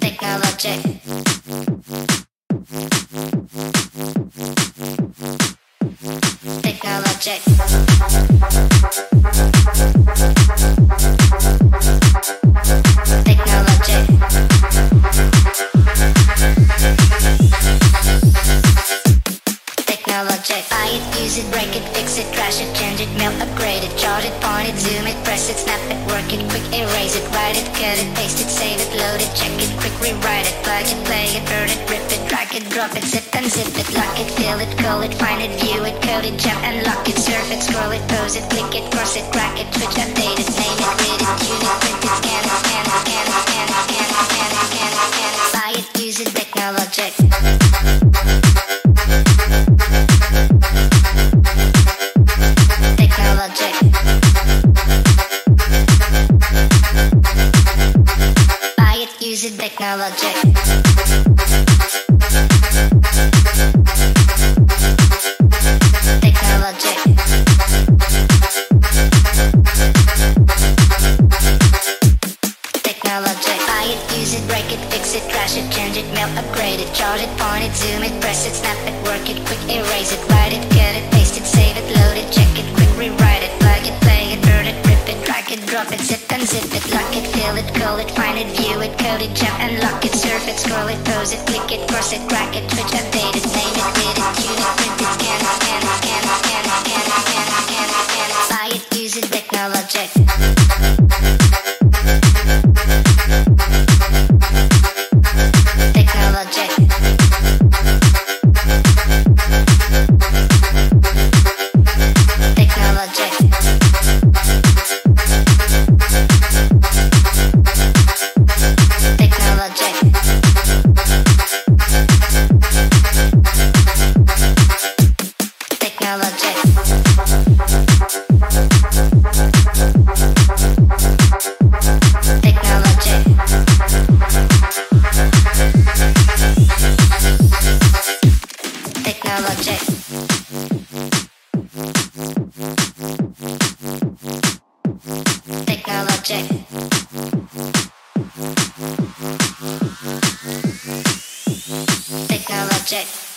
Technology. Technology. Technologic. Buy it, use it, break it, fix it, crash it, change it, mail, upgrade it, chart it, point it, zoom it, press it, snap it, work it, quick erase it, write it, cut it, paste it, save it, load it, check it, quick rewrite it, plug it, play it, burn it, rip it, drag it, drop it, zip and zip it, lock it, fill it, call it, find it, view it, code it, jump and lock it, surf it, scroll it, pose it, click it, cross it, crack it, switch, update it, it, use it, break it, fix it, trash it, change it, mail, upgrade it, chart it, point it, zoom it, press it, snap it, work it, quick erase it, write it, cut it, paste drop it, lock it, fill it, call it, find it, view it, code it, jump and lock it, surf it, scroll it, pose it, click it, cross it, crack it, switch, update it, name it, read it, tune it, print it, scan it, scan it, scan it, Technology. Technology.